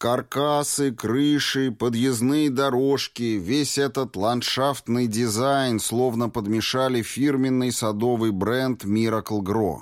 Каркасы, крыши, подъездные дорожки, весь этот ландшафтный дизайн словно подмешали фирменный садовый бренд Miracle Grow.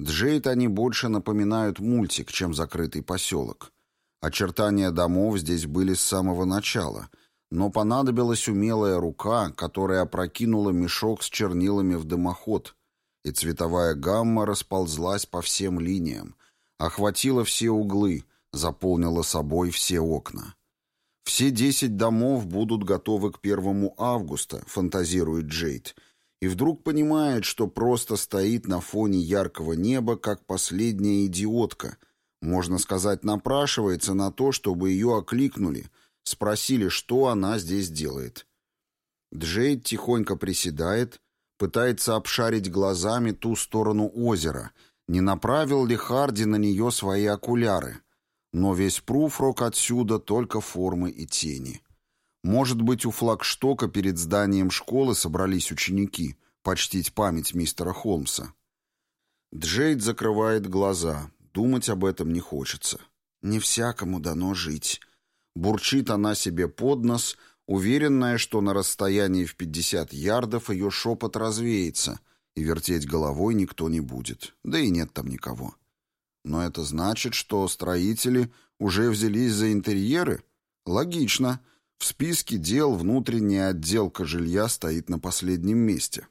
Джейд они больше напоминают мультик, чем закрытый поселок. Очертания домов здесь были с самого начала, но понадобилась умелая рука, которая опрокинула мешок с чернилами в дымоход, и цветовая гамма расползлась по всем линиям, охватила все углы — заполнила собой все окна. Все десять домов будут готовы к первому августа, фантазирует Джейд, и вдруг понимает, что просто стоит на фоне яркого неба, как последняя идиотка, можно сказать, напрашивается на то, чтобы ее окликнули, спросили, что она здесь делает. Джейд тихонько приседает, пытается обшарить глазами ту сторону озера, не направил ли Харди на нее свои окуляры — но весь пруфрок отсюда только формы и тени. Может быть, у флагштока перед зданием школы собрались ученики почтить память мистера Холмса. Джейд закрывает глаза. Думать об этом не хочется. Не всякому дано жить. Бурчит она себе под нос, уверенная, что на расстоянии в 50 ярдов ее шепот развеется, и вертеть головой никто не будет. Да и нет там никого. Но это значит, что строители уже взялись за интерьеры? Логично. В списке дел внутренняя отделка жилья стоит на последнем месте.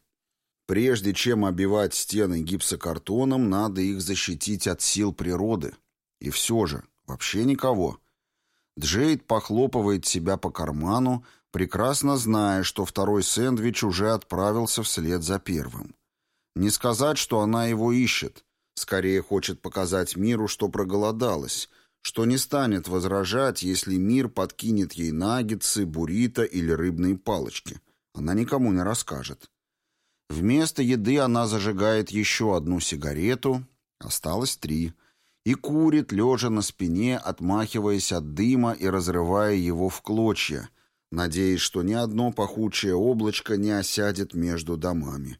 Прежде чем обивать стены гипсокартоном, надо их защитить от сил природы. И все же, вообще никого. Джейд похлопывает себя по карману, прекрасно зная, что второй сэндвич уже отправился вслед за первым. Не сказать, что она его ищет. Скорее хочет показать миру, что проголодалась, что не станет возражать, если мир подкинет ей наггетсы, буррито или рыбные палочки. Она никому не расскажет. Вместо еды она зажигает еще одну сигарету, осталось три, и курит, лежа на спине, отмахиваясь от дыма и разрывая его в клочья, надеясь, что ни одно пахучее облачко не осядет между домами.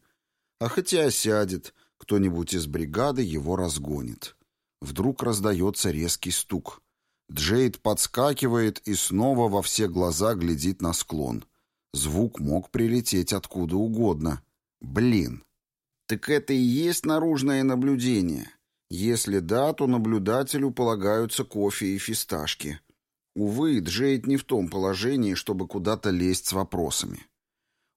А хотя осядет, кто-нибудь из бригады его разгонит. Вдруг раздается резкий стук. Джейд подскакивает и снова во все глаза глядит на склон. Звук мог прилететь откуда угодно. Блин. Так это и есть наружное наблюдение. Если да, то наблюдателю полагаются кофе и фисташки. Увы, Джейд не в том положении, чтобы куда-то лезть с вопросами.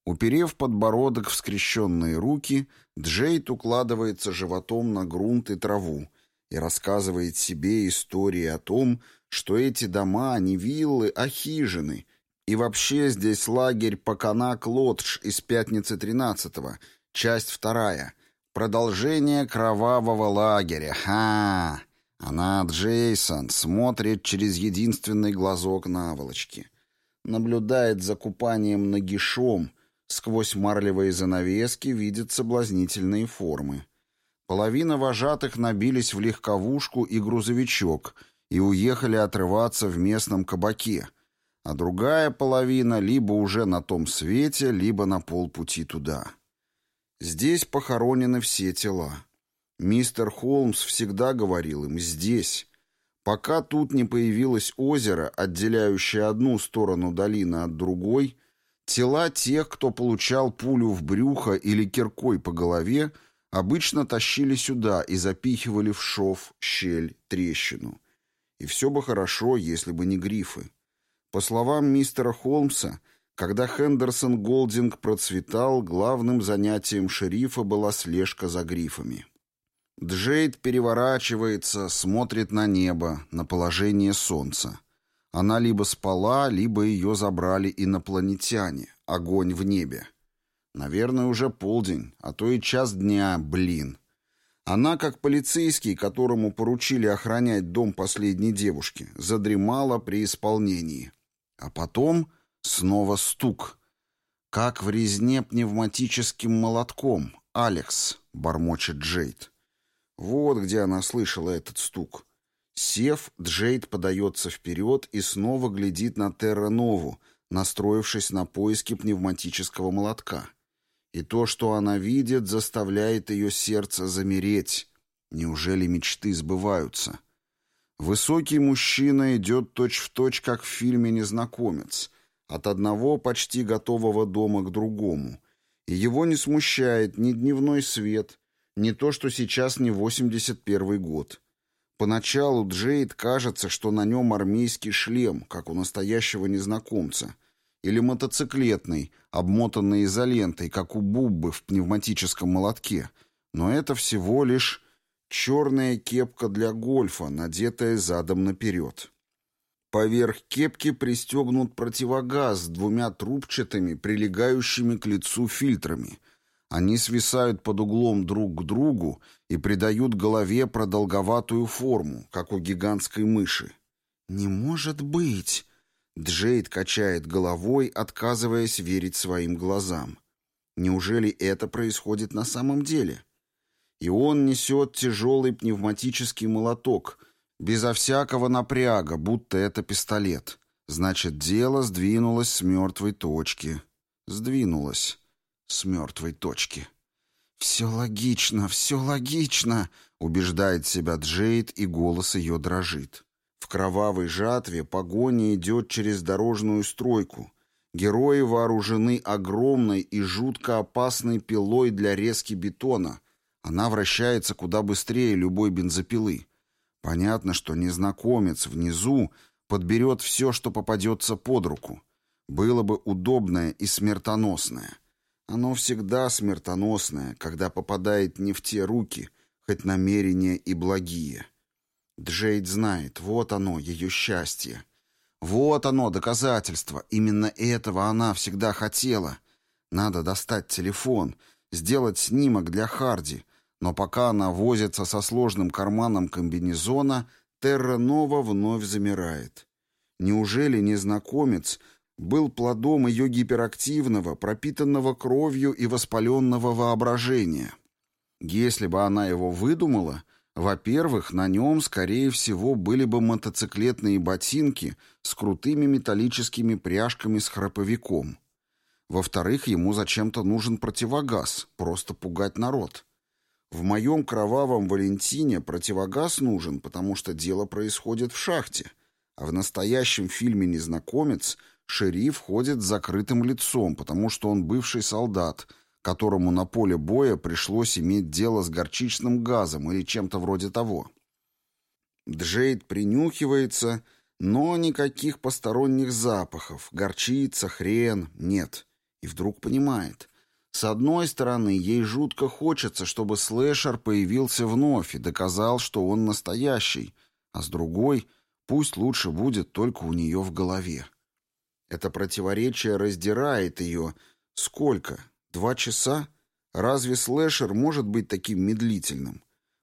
Уперев подбородок в скрещенные руки, Джейд укладывается животом на грунт и траву и рассказывает себе истории о том, что эти дома не виллы, а хижины, и вообще здесь лагерь Паканак-Лодж из пятницы 13-го, часть вторая, продолжение кровавого лагеря. Ха! Она, Джейсон, смотрит через единственный глазок наволочки. Наблюдает за купанием нагишом — Сквозь марлевые занавески видят соблазнительные формы. Половина вожатых набились в легковушку и грузовичок и уехали отрываться в местном кабаке, а другая половина либо уже на том свете, либо на полпути туда. Здесь похоронены все тела. Мистер Холмс всегда говорил им «здесь». Пока тут не появилось озеро, отделяющее одну сторону долины от другой, Тела тех, кто получал пулю в брюхо или киркой по голове, обычно тащили сюда и запихивали в шов, щель, трещину. И все бы хорошо, если бы не грифы. По словам мистера Холмса, когда Хендерсон Голдинг процветал, главным занятием шерифа была слежка за грифами. Джейд переворачивается, смотрит на небо, на положение солнца. Она либо спала, либо ее забрали инопланетяне. Огонь в небе. Наверное, уже полдень, а то и час дня, блин. Она, как полицейский, которому поручили охранять дом последней девушки, задремала при исполнении. А потом снова стук. Как в резне пневматическим молотком. «Алекс», — бормочет Джейд. Вот где она слышала этот стук. Сев, Джейд подается вперед и снова глядит на Терра Нову, настроившись на поиски пневматического молотка. И то, что она видит, заставляет ее сердце замереть. Неужели мечты сбываются? Высокий мужчина идет точь-в-точь, точь, как в фильме «Незнакомец», от одного почти готового дома к другому. И его не смущает ни дневной свет, ни то, что сейчас не 81 год. Поначалу Джейд кажется, что на нем армейский шлем, как у настоящего незнакомца, или мотоциклетный, обмотанный изолентой, как у Буббы в пневматическом молотке. Но это всего лишь черная кепка для гольфа, надетая задом наперед. Поверх кепки пристегнут противогаз с двумя трубчатыми, прилегающими к лицу фильтрами. Они свисают под углом друг к другу и придают голове продолговатую форму, как у гигантской мыши. «Не может быть!» Джейд качает головой, отказываясь верить своим глазам. Неужели это происходит на самом деле? И он несет тяжелый пневматический молоток — Безо всякого напряга, будто это пистолет. Значит, дело сдвинулось с мертвой точки. Сдвинулось с мертвой точки. «Все логично, все логично», — убеждает себя Джейд, и голос ее дрожит. В кровавой жатве погоня идет через дорожную стройку. Герои вооружены огромной и жутко опасной пилой для резки бетона. Она вращается куда быстрее любой бензопилы. Понятно, что незнакомец внизу подберет все, что попадется под руку. Было бы удобное и смертоносное. Оно всегда смертоносное, когда попадает не в те руки, хоть намерения и благие. Джейд знает, вот оно, ее счастье. Вот оно, доказательство. Именно этого она всегда хотела. Надо достать телефон, сделать снимок для Харди, но пока она возится со сложным карманом комбинезона, Терра Нова вновь замирает. Неужели незнакомец был плодом ее гиперактивного, пропитанного кровью и воспаленного воображения? Если бы она его выдумала, во-первых, на нем, скорее всего, были бы мотоциклетные ботинки с крутыми металлическими пряжками с храповиком. Во-вторых, ему зачем-то нужен противогаз, просто пугать народ. В моем кровавом Валентине противогаз нужен, потому что дело происходит в шахте, а в настоящем фильме «Незнакомец» шериф ходит с закрытым лицом, потому что он бывший солдат, которому на поле боя пришлось иметь дело с горчичным газом или чем-то вроде того. Джейд принюхивается, но никаких посторонних запахов, горчица, хрен, нет. И вдруг понимает, с одной стороны, ей жутко хочется, чтобы слэшер появился вновь и доказал, что он настоящий, а с другой, пусть лучше будет только у нее в голове. Это противоречие раздирает ее. Сколько? Два часа? Разве слэшер может быть таким медлительным?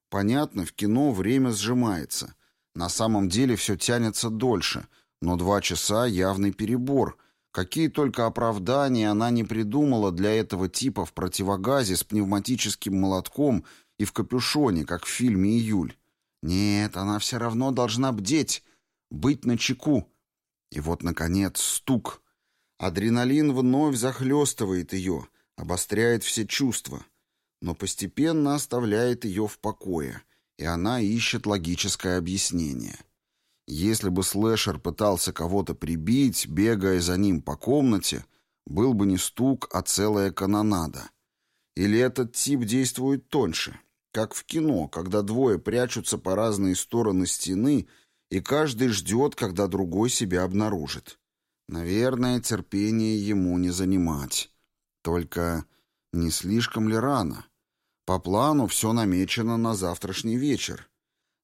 Понятно, в кино время сжимается. На самом деле все тянется дольше, но два часа — явный перебор — Какие только оправдания она не придумала для этого типа в противогазе с пневматическим молотком и в капюшоне, как в фильме «Июль». Нет, она все равно должна бдеть, быть начеку. И вот, наконец, стук. Адреналин вновь захлестывает ее, обостряет все чувства, но постепенно оставляет ее в покое, и она ищет логическое объяснение. Если бы слэшер пытался кого-то прибить, бегая за ним по комнате, был бы не стук, а целая канонада. Или этот тип действует тоньше, как в кино, когда двое прячутся по разные стороны стены, и каждый ждет, когда другой себя обнаружит. Наверное, терпение ему не занимать. Только не слишком ли рано? По плану все намечено на завтрашний вечер.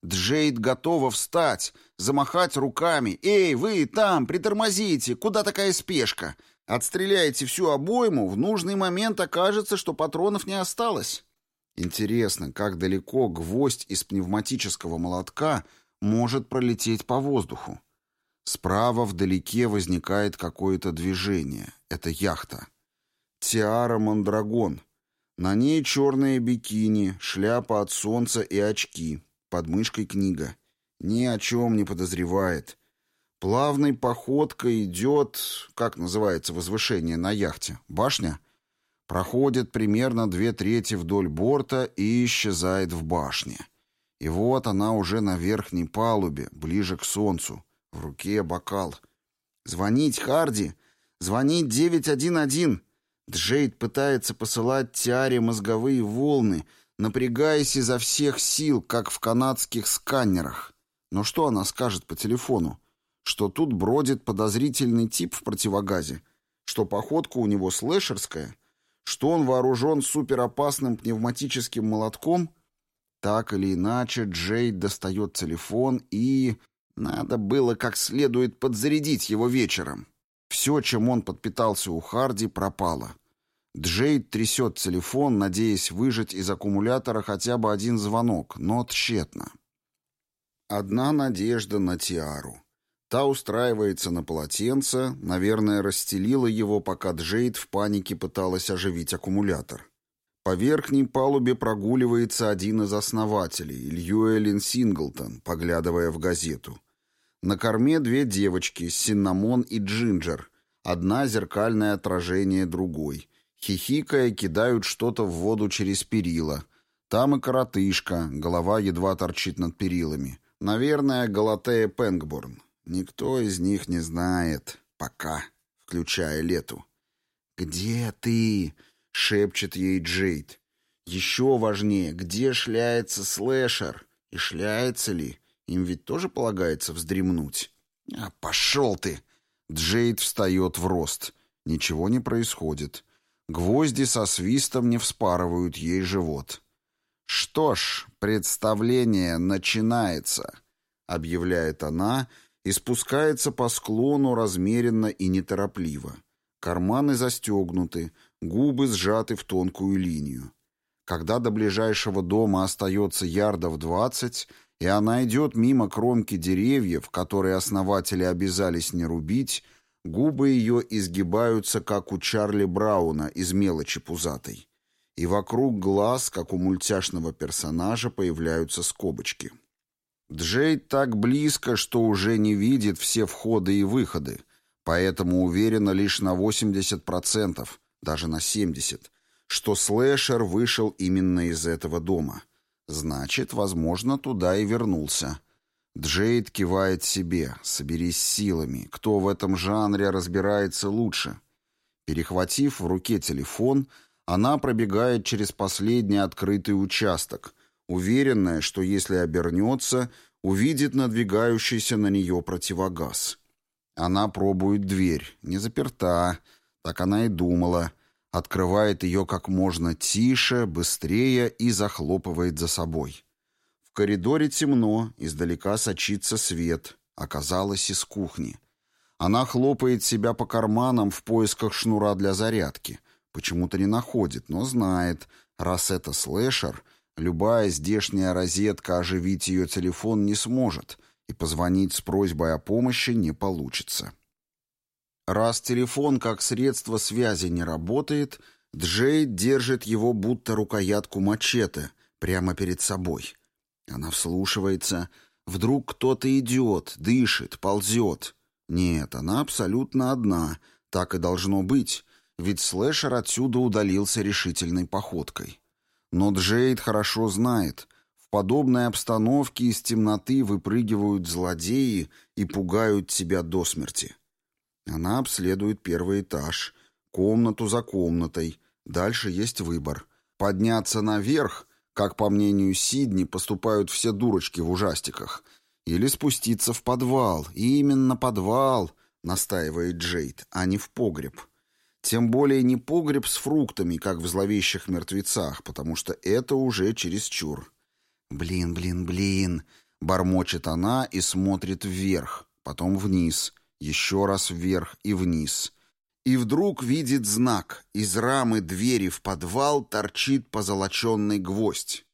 Джейд готова встать, замахать руками. «Эй, вы там, притормозите! Куда такая спешка? Отстреляете всю обойму, в нужный момент окажется, что патронов не осталось». Интересно, как далеко гвоздь из пневматического молотка может пролететь по воздуху? Справа вдалеке возникает какое-то движение. Это яхта. Тиара Мандрагон. На ней черные бикини, шляпа от солнца и очки под мышкой книга. Ни о чем не подозревает. Плавной походкой идет, как называется возвышение на яхте, башня? Проходит примерно две трети вдоль борта и исчезает в башне. И вот она уже на верхней палубе, ближе к солнцу. В руке бокал. «Звонить, Харди! Звонить 911!» Джейд пытается посылать Тиаре мозговые волны, напрягаясь изо всех сил, как в канадских сканерах. Но что она скажет по телефону? Что тут бродит подозрительный тип в противогазе? Что походка у него слэшерская? Что он вооружен суперопасным пневматическим молотком? Так или иначе, Джейд достает телефон и... Надо было как следует подзарядить его вечером. Все, чем он подпитался у Харди, пропало. Джейд трясет телефон, надеясь выжать из аккумулятора хотя бы один звонок, но тщетно. Одна надежда на Тиару. Та устраивается на полотенце, наверное, расстелила его, пока Джейд в панике пыталась оживить аккумулятор. По верхней палубе прогуливается один из основателей, Льюэлин Синглтон, поглядывая в газету. На корме две девочки, Синнамон и Джинджер, одна зеркальное отражение другой — Хихикая, кидают что-то в воду через перила. Там и коротышка, голова едва торчит над перилами. Наверное, Галатея Пенгборн. Никто из них не знает. Пока, включая лету. «Где ты?» — шепчет ей Джейд. «Еще важнее, где шляется слэшер? И шляется ли? Им ведь тоже полагается вздремнуть». «А пошел ты!» Джейд встает в рост. Ничего не происходит. Гвозди со свистом не вспарывают ей живот. «Что ж, представление начинается», — объявляет она и спускается по склону размеренно и неторопливо. Карманы застегнуты, губы сжаты в тонкую линию. Когда до ближайшего дома остается ярдов двадцать, и она идет мимо кромки деревьев, которые основатели обязались не рубить, Губы ее изгибаются, как у Чарли Брауна из мелочи пузатой. И вокруг глаз, как у мультяшного персонажа, появляются скобочки. Джейд так близко, что уже не видит все входы и выходы, поэтому уверена лишь на 80%, даже на 70%, что слэшер вышел именно из этого дома. Значит, возможно, туда и вернулся. Джейд кивает себе. «Соберись силами. Кто в этом жанре разбирается лучше?» Перехватив в руке телефон, она пробегает через последний открытый участок, уверенная, что если обернется, увидит надвигающийся на нее противогаз. Она пробует дверь. Не заперта. Так она и думала. Открывает ее как можно тише, быстрее и захлопывает за собой коридоре темно, издалека сочится свет. Оказалось, из кухни. Она хлопает себя по карманам в поисках шнура для зарядки. Почему-то не находит, но знает, раз это слэшер, любая здешняя розетка оживить ее телефон не сможет, и позвонить с просьбой о помощи не получится. Раз телефон как средство связи не работает, Джей держит его будто рукоятку мачете прямо перед собой — она вслушивается. Вдруг кто-то идет, дышит, ползет. Нет, она абсолютно одна. Так и должно быть. Ведь слэшер отсюда удалился решительной походкой. Но Джейд хорошо знает. В подобной обстановке из темноты выпрыгивают злодеи и пугают тебя до смерти. Она обследует первый этаж, комнату за комнатой. Дальше есть выбор. Подняться наверх как, по мнению Сидни, поступают все дурочки в ужастиках, или спуститься в подвал, и именно подвал, настаивает Джейд, а не в погреб. Тем более не погреб с фруктами, как в зловещих мертвецах, потому что это уже чересчур. «Блин, блин, блин!» — бормочет она и смотрит вверх, потом вниз, еще раз вверх и вниз и вдруг видит знак. Из рамы двери в подвал торчит позолоченный гвоздь.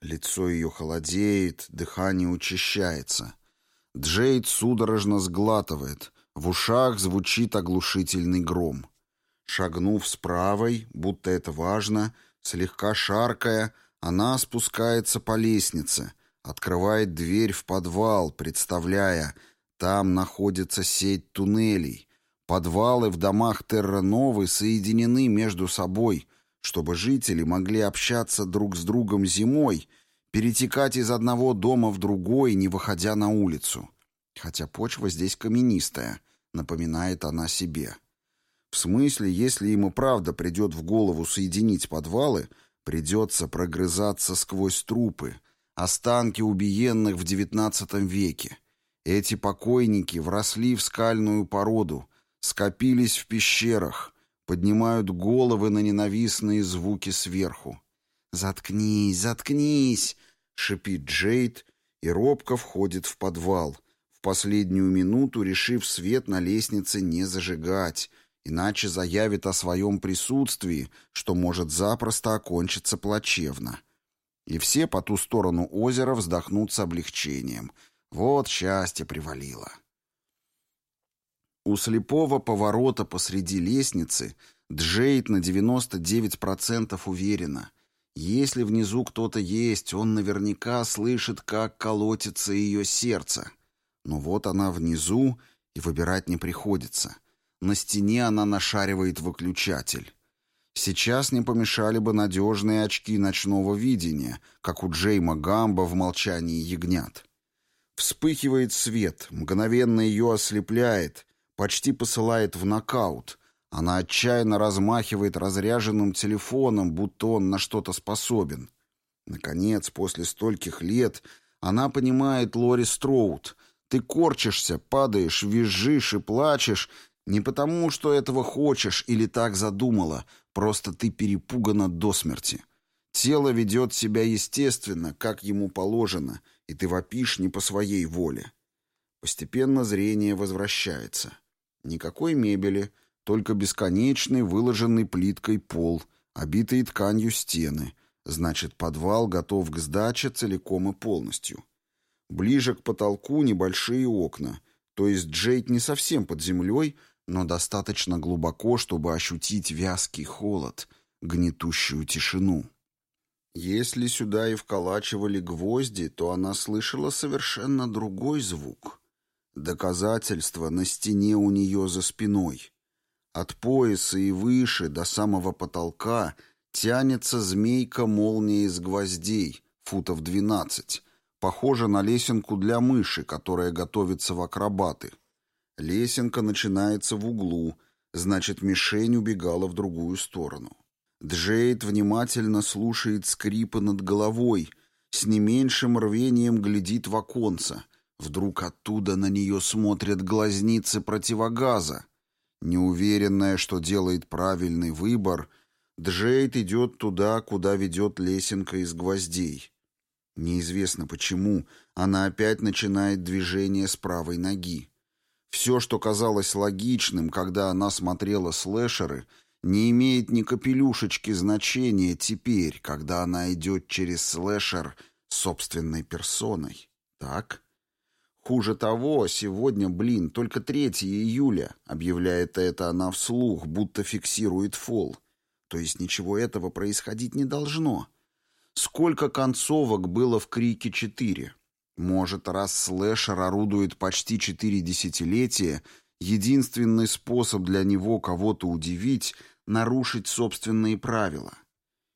Лицо ее холодеет, дыхание учащается. Джейд судорожно сглатывает. В ушах звучит оглушительный гром. Шагнув с правой, будто это важно, слегка шаркая, она спускается по лестнице, открывает дверь в подвал, представляя, там находится сеть туннелей — Подвалы в домах Терра-Новы соединены между собой, чтобы жители могли общаться друг с другом зимой, перетекать из одного дома в другой, не выходя на улицу. Хотя почва здесь каменистая, напоминает она себе. В смысле, если ему правда придет в голову соединить подвалы, придется прогрызаться сквозь трупы, останки убиенных в XIX веке. Эти покойники вросли в скальную породу, скопились в пещерах, поднимают головы на ненавистные звуки сверху. «Заткнись, заткнись!» — шипит Джейд и робко входит в подвал, в последнюю минуту решив свет на лестнице не зажигать — иначе заявит о своем присутствии, что может запросто окончиться плачевно. И все по ту сторону озера вздохнут с облегчением. Вот счастье привалило. У слепого поворота посреди лестницы Джейд на 99% уверена. Если внизу кто-то есть, он наверняка слышит, как колотится ее сердце. Но вот она внизу, и выбирать не приходится. На стене она нашаривает выключатель. Сейчас не помешали бы надежные очки ночного видения, как у Джейма Гамба в «Молчании ягнят». Вспыхивает свет, мгновенно ее ослепляет, почти посылает в нокаут. Она отчаянно размахивает разряженным телефоном, будто он на что-то способен. Наконец, после стольких лет, она понимает Лори Строуд. Ты корчишься, падаешь, визжишь и плачешь, не потому, что этого хочешь или так задумала, просто ты перепугана до смерти. Тело ведет себя естественно, как ему положено, и ты вопишь не по своей воле. Постепенно зрение возвращается. Никакой мебели, только бесконечный выложенный плиткой пол, обитые тканью стены. Значит, подвал готов к сдаче целиком и полностью. Ближе к потолку небольшие окна, то есть Джейд не совсем под землей, но достаточно глубоко, чтобы ощутить вязкий холод, гнетущую тишину. Если сюда и вколачивали гвозди, то она слышала совершенно другой звук. Доказательство на стене у нее за спиной. От пояса и выше до самого потолка тянется змейка молнии из гвоздей, футов двенадцать, похожа на лесенку для мыши, которая готовится в акробаты — Лесенка начинается в углу, значит, мишень убегала в другую сторону. Джейд внимательно слушает скрипы над головой, с не меньшим рвением глядит в оконце. Вдруг оттуда на нее смотрят глазницы противогаза. Неуверенная, что делает правильный выбор, Джейд идет туда, куда ведет лесенка из гвоздей. Неизвестно почему, она опять начинает движение с правой ноги. Все, что казалось логичным, когда она смотрела слэшеры, не имеет ни капелюшечки значения теперь, когда она идет через слэшер собственной персоной. Так? Хуже того, сегодня, блин, только 3 июля, объявляет это она вслух, будто фиксирует фол. То есть ничего этого происходить не должно. Сколько концовок было в «Крике 4»? Может, раз слэшер орудует почти четыре десятилетия, единственный способ для него кого-то удивить — нарушить собственные правила.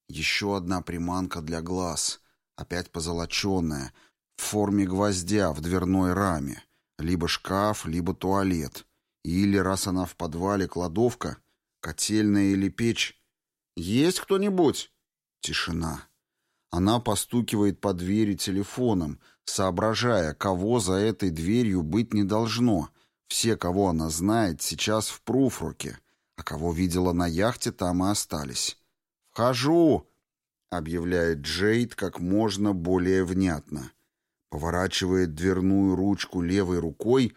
Еще одна приманка для глаз, опять позолоченная, в форме гвоздя в дверной раме. Либо шкаф, либо туалет. Или, раз она в подвале, кладовка, котельная или печь. «Есть кто-нибудь?» Тишина. Она постукивает по двери телефоном, соображая, кого за этой дверью быть не должно. Все, кого она знает, сейчас в Пруфруке, а кого видела на яхте, там и остались. «Вхожу!» — объявляет Джейд как можно более внятно. Поворачивает дверную ручку левой рукой,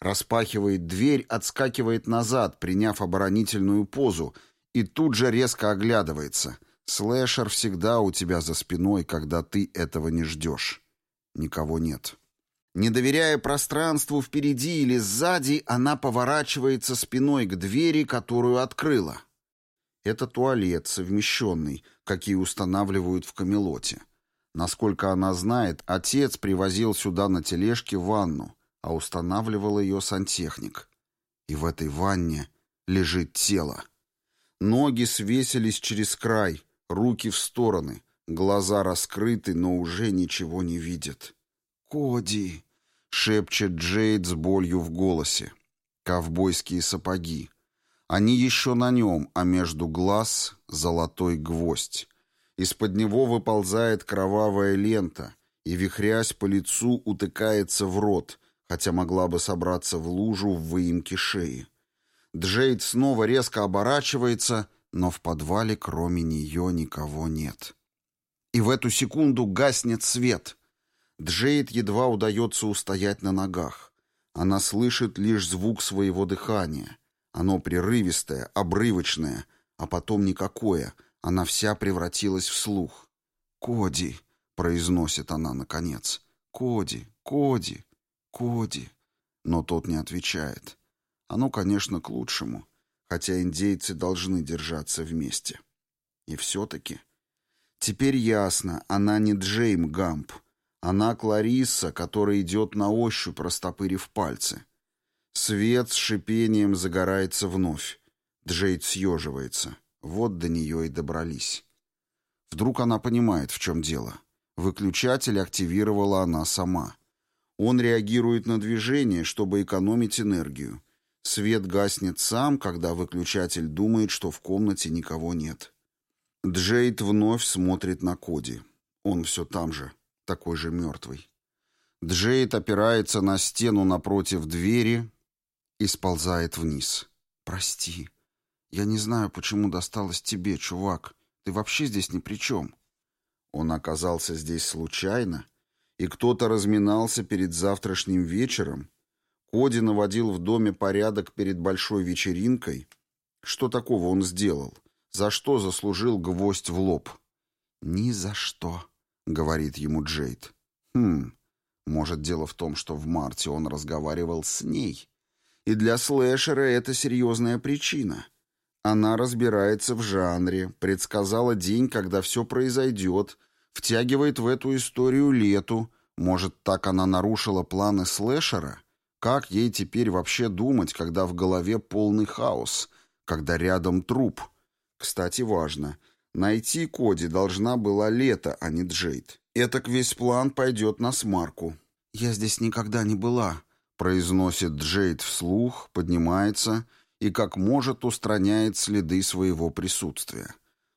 распахивает дверь, отскакивает назад, приняв оборонительную позу, и тут же резко оглядывается. Слэшер всегда у тебя за спиной, когда ты этого не ждешь. Никого нет. Не доверяя пространству впереди или сзади, она поворачивается спиной к двери, которую открыла. Это туалет совмещенный, какие устанавливают в Камелоте. Насколько она знает, отец привозил сюда на тележке ванну, а устанавливал ее сантехник. И в этой ванне лежит тело. Ноги свесились через край, руки в стороны, Глаза раскрыты, но уже ничего не видит. «Коди!» — шепчет Джейд с болью в голосе. Ковбойские сапоги. Они еще на нем, а между глаз — золотой гвоздь. Из-под него выползает кровавая лента, и, вихрясь по лицу, утыкается в рот, хотя могла бы собраться в лужу в выемке шеи. Джейд снова резко оборачивается, но в подвале кроме нее никого нет. И в эту секунду гаснет свет. Джейд едва удается устоять на ногах. Она слышит лишь звук своего дыхания. Оно прерывистое, обрывочное, а потом никакое. Она вся превратилась в слух. «Коди», — произносит она наконец. «Коди, Коди, Коди». Но тот не отвечает. Оно, конечно, к лучшему, хотя индейцы должны держаться вместе. И все-таки... Теперь ясно, она не Джейм Гамп. Она Кларисса, которая идет на ощупь, растопырив пальцы. Свет с шипением загорается вновь. Джейд съеживается. Вот до нее и добрались. Вдруг она понимает, в чем дело. Выключатель активировала она сама. Он реагирует на движение, чтобы экономить энергию. Свет гаснет сам, когда выключатель думает, что в комнате никого нет. Джейд вновь смотрит на Коди. Он все там же, такой же мертвый. Джейд опирается на стену напротив двери и сползает вниз. «Прости. Я не знаю, почему досталось тебе, чувак. Ты вообще здесь ни при чем». Он оказался здесь случайно, и кто-то разминался перед завтрашним вечером, Коди наводил в доме порядок перед большой вечеринкой. Что такого он сделал? За что заслужил гвоздь в лоб? «Ни за что», — говорит ему Джейд. «Хм, может, дело в том, что в марте он разговаривал с ней. И для слэшера это серьезная причина. Она разбирается в жанре, предсказала день, когда все произойдет, втягивает в эту историю лету. Может, так она нарушила планы слэшера?» Как ей теперь вообще думать, когда в голове полный хаос, когда рядом труп? Кстати, важно. Найти Коди должна была Лето, а не Джейд. Этак весь план пойдет на смарку. «Я здесь никогда не была», — произносит Джейд вслух, поднимается и как может устраняет следы своего присутствия.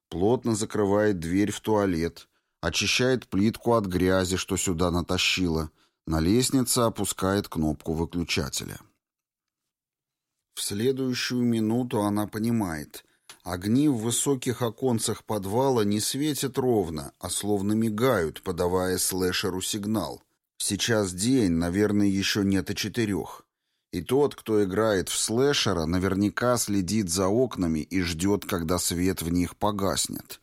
Плотно закрывает дверь в туалет, очищает плитку от грязи, что сюда натащила, на лестнице опускает кнопку выключателя. В следующую минуту она понимает. Огни в высоких оконцах подвала не светят ровно, а словно мигают, подавая слэшеру сигнал. Сейчас день, наверное, еще нет и четырех. И тот, кто играет в слэшера, наверняка следит за окнами и ждет, когда свет в них погаснет.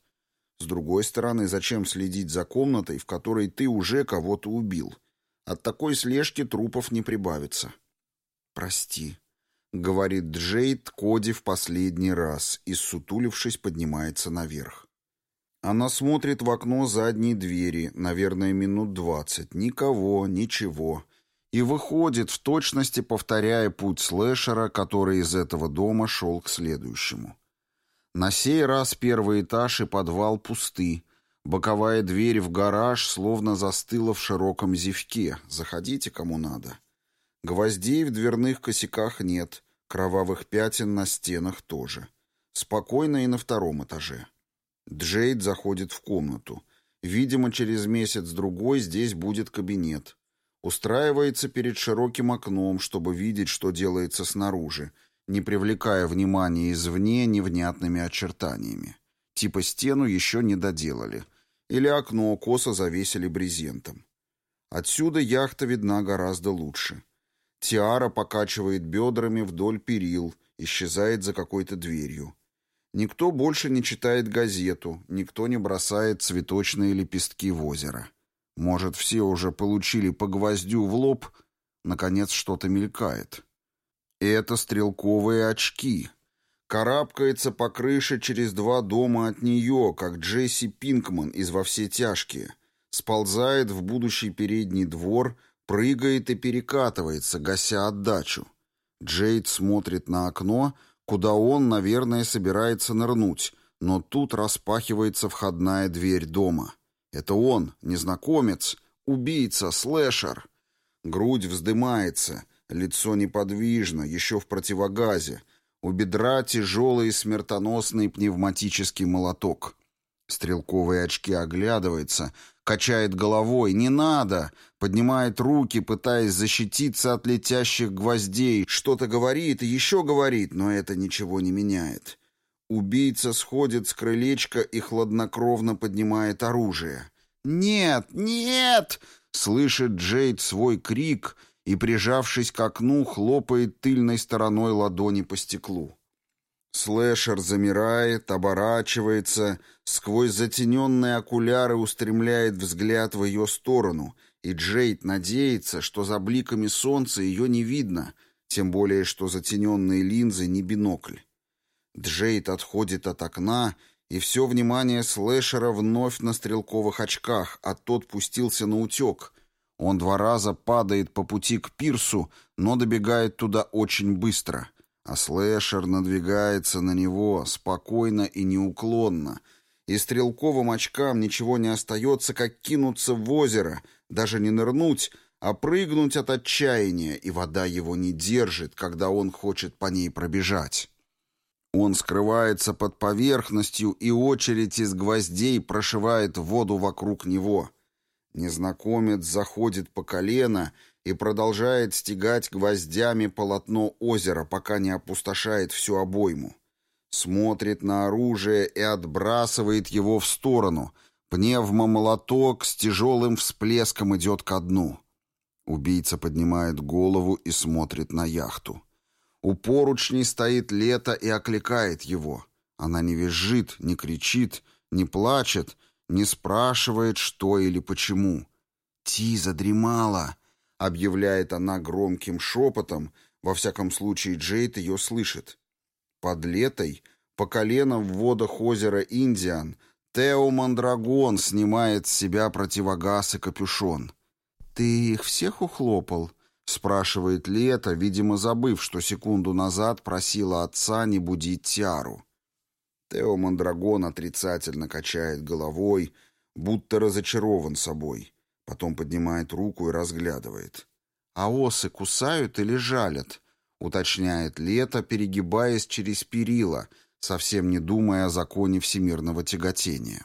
С другой стороны, зачем следить за комнатой, в которой ты уже кого-то убил? От такой слежки трупов не прибавится. «Прости», — говорит Джейд Коди в последний раз и, сутулившись, поднимается наверх. Она смотрит в окно задней двери, наверное, минут двадцать. Никого, ничего. И выходит, в точности повторяя путь слэшера, который из этого дома шел к следующему. На сей раз первый этаж и подвал пусты, Боковая дверь в гараж словно застыла в широком зевке. Заходите, кому надо. Гвоздей в дверных косяках нет, кровавых пятен на стенах тоже. Спокойно и на втором этаже. Джейд заходит в комнату. Видимо, через месяц-другой здесь будет кабинет. Устраивается перед широким окном, чтобы видеть, что делается снаружи, не привлекая внимания извне невнятными очертаниями. Типа стену еще не доделали — или окно косо завесили брезентом. Отсюда яхта видна гораздо лучше. Тиара покачивает бедрами вдоль перил, исчезает за какой-то дверью. Никто больше не читает газету, никто не бросает цветочные лепестки в озеро. Может, все уже получили по гвоздю в лоб? Наконец что-то мелькает. Это стрелковые очки, Карабкается по крыше через два дома от нее, как Джесси Пинкман из «Во все тяжкие». Сползает в будущий передний двор, прыгает и перекатывается, гася отдачу. Джейд смотрит на окно, куда он, наверное, собирается нырнуть, но тут распахивается входная дверь дома — Это он, незнакомец, убийца, слэшер. Грудь вздымается, лицо неподвижно, еще в противогазе. У бедра тяжелый смертоносный пневматический молоток. Стрелковые очки оглядывается, качает головой «Не надо!» поднимает руки, пытаясь защититься от летящих гвоздей, что-то говорит и еще говорит, но это ничего не меняет. Убийца сходит с крылечка и хладнокровно поднимает оружие. «Нет! Нет!» — слышит Джейд свой крик и, прижавшись к окну, хлопает тыльной стороной ладони по стеклу. Слэшер замирает, оборачивается, сквозь затененные окуляры устремляет взгляд в ее сторону, и Джейд надеется, что за бликами солнца ее не видно, тем более, что затененные линзы не бинокль. Джейд отходит от окна, и все внимание слэшера вновь на стрелковых очках, а тот пустился на утек. Он два раза падает по пути к пирсу, но добегает туда очень быстро. А слэшер надвигается на него спокойно и неуклонно, и стрелковым очкам ничего не остается, как кинуться в озеро, даже не нырнуть, а прыгнуть от отчаяния, и вода его не держит, когда он хочет по ней пробежать. Он скрывается под поверхностью, и очередь из гвоздей прошивает воду вокруг него. Незнакомец заходит по колено и продолжает стегать гвоздями полотно озера, пока не опустошает всю обойму. Смотрит на оружие и отбрасывает его в сторону. Пневмомолоток с тяжелым всплеском идет ко дну. Убийца поднимает голову и смотрит на яхту. У поручней стоит лето и окликает его. Она не визжит, не кричит, не плачет, не спрашивает, что или почему. «Ти задремала», — объявляет она громким шепотом, во всяком случае Джейд ее слышит. Под летой, по колено в водах озера Индиан, Тео Мандрагон снимает с себя противогаз и капюшон. «Ты их всех ухлопал?» Спрашивает Лето, видимо, забыв, что секунду назад просила отца не будить Тиару. Тео Мандрагон отрицательно качает головой, будто разочарован собой. Потом поднимает руку и разглядывает. «А осы кусают или жалят?» — уточняет Лето, перегибаясь через перила, совсем не думая о законе всемирного тяготения.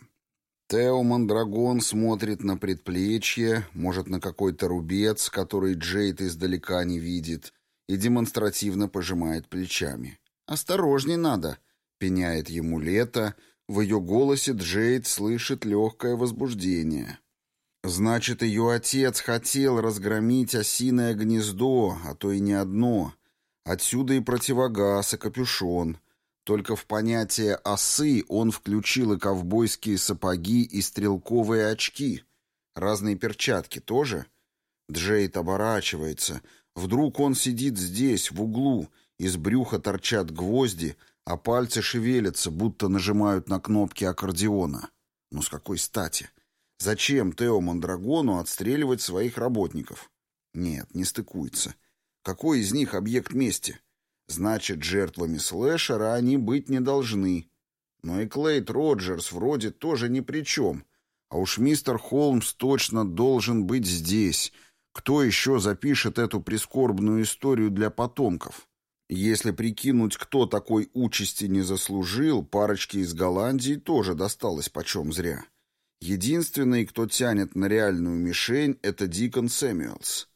Тео Мандрагон смотрит на предплечье, может, на какой-то рубец, который Джейд издалека не видит, и демонстративно пожимает плечами. «Осторожней надо», — пеняет ему лето. В ее голосе Джейд слышит легкое возбуждение. «Значит, ее отец хотел разгромить осиное гнездо, а то и не одно. Отсюда и противогаз, и капюшон». Только в понятие осы он включил и ковбойские сапоги, и стрелковые очки. Разные перчатки тоже. Джейд оборачивается. Вдруг он сидит здесь, в углу, из брюха торчат гвозди, а пальцы шевелятся, будто нажимают на кнопки аккордеона. Ну с какой стати? Зачем Тео Мандрагону отстреливать своих работников? Нет, не стыкуется. Какой из них объект мести? — Значит, жертвами слэшера они быть не должны. Но и Клейт Роджерс вроде тоже ни при чем. А уж мистер Холмс точно должен быть здесь. Кто еще запишет эту прискорбную историю для потомков? Если прикинуть, кто такой участи не заслужил, парочке из Голландии тоже досталось почем зря. Единственный, кто тянет на реальную мишень, это Дикон Сэмюэлс.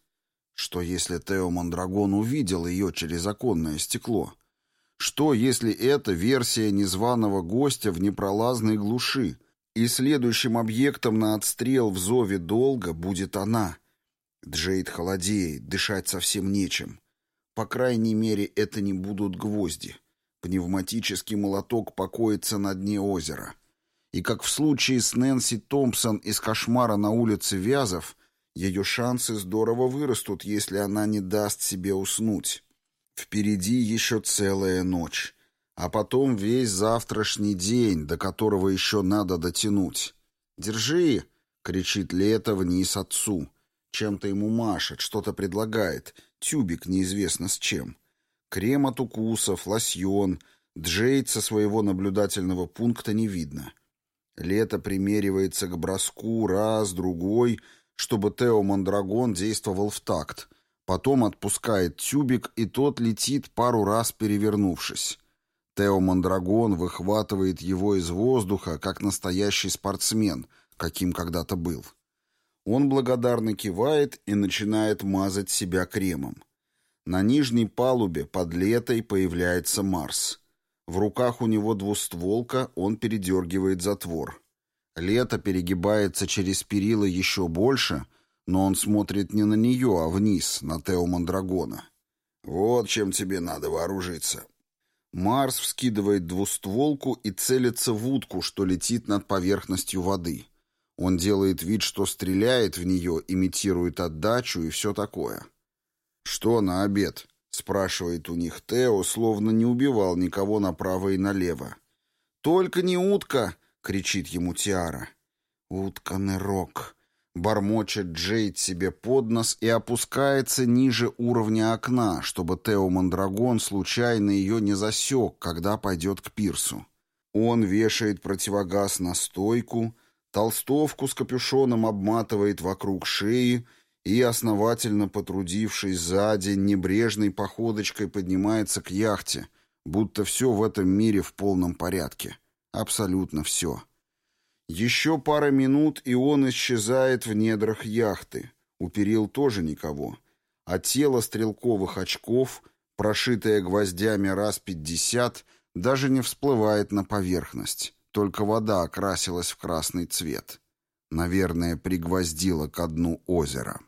Что, если Тео Мандрагон увидел ее через оконное стекло? Что, если это версия незваного гостя в непролазной глуши, и следующим объектом на отстрел в зове долга будет она? Джейд холодеет, дышать совсем нечем. По крайней мере, это не будут гвозди. Пневматический молоток покоится на дне озера. И как в случае с Нэнси Томпсон из «Кошмара на улице Вязов», ее шансы здорово вырастут, если она не даст себе уснуть. Впереди еще целая ночь. А потом весь завтрашний день, до которого еще надо дотянуть. «Держи!» — кричит Лето вниз отцу. Чем-то ему машет, что-то предлагает. Тюбик неизвестно с чем. Крем от укусов, лосьон. Джейд со своего наблюдательного пункта не видно. Лето примеривается к броску раз, другой, чтобы Тео Мандрагон действовал в такт. Потом отпускает тюбик, и тот летит пару раз перевернувшись. Тео Мандрагон выхватывает его из воздуха, как настоящий спортсмен, каким когда-то был. Он благодарно кивает и начинает мазать себя кремом. На нижней палубе под летой появляется Марс. В руках у него двустволка, он передергивает затвор. Лето перегибается через перила еще больше, но он смотрит не на нее, а вниз, на Тео Мандрагона. «Вот чем тебе надо вооружиться», Марс вскидывает двустволку и целится в утку, что летит над поверхностью воды. Он делает вид, что стреляет в нее, имитирует отдачу и все такое. «Что на обед?» — спрашивает у них Тео, словно не убивал никого направо и налево. «Только не утка!» — кричит ему Тиара. «Утка Нерок», Бормочет Джейд себе под нос и опускается ниже уровня окна, чтобы Тео Мандрагон случайно ее не засек, когда пойдет к пирсу. Он вешает противогаз на стойку, толстовку с капюшоном обматывает вокруг шеи и, основательно потрудившись сзади, небрежной походочкой поднимается к яхте, будто все в этом мире в полном порядке. Абсолютно все. Еще пара минут, и он исчезает в недрах яхты. У перил тоже никого. А тело стрелковых очков, прошитое гвоздями раз пятьдесят, даже не всплывает на поверхность. Только вода окрасилась в красный цвет. Наверное, пригвоздила ко дну озера.